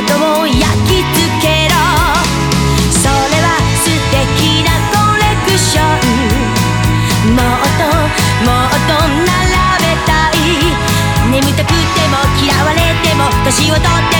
それはすてきなコレクション。もっともっとならべたい。ね眠たくてもきらわれても年をとって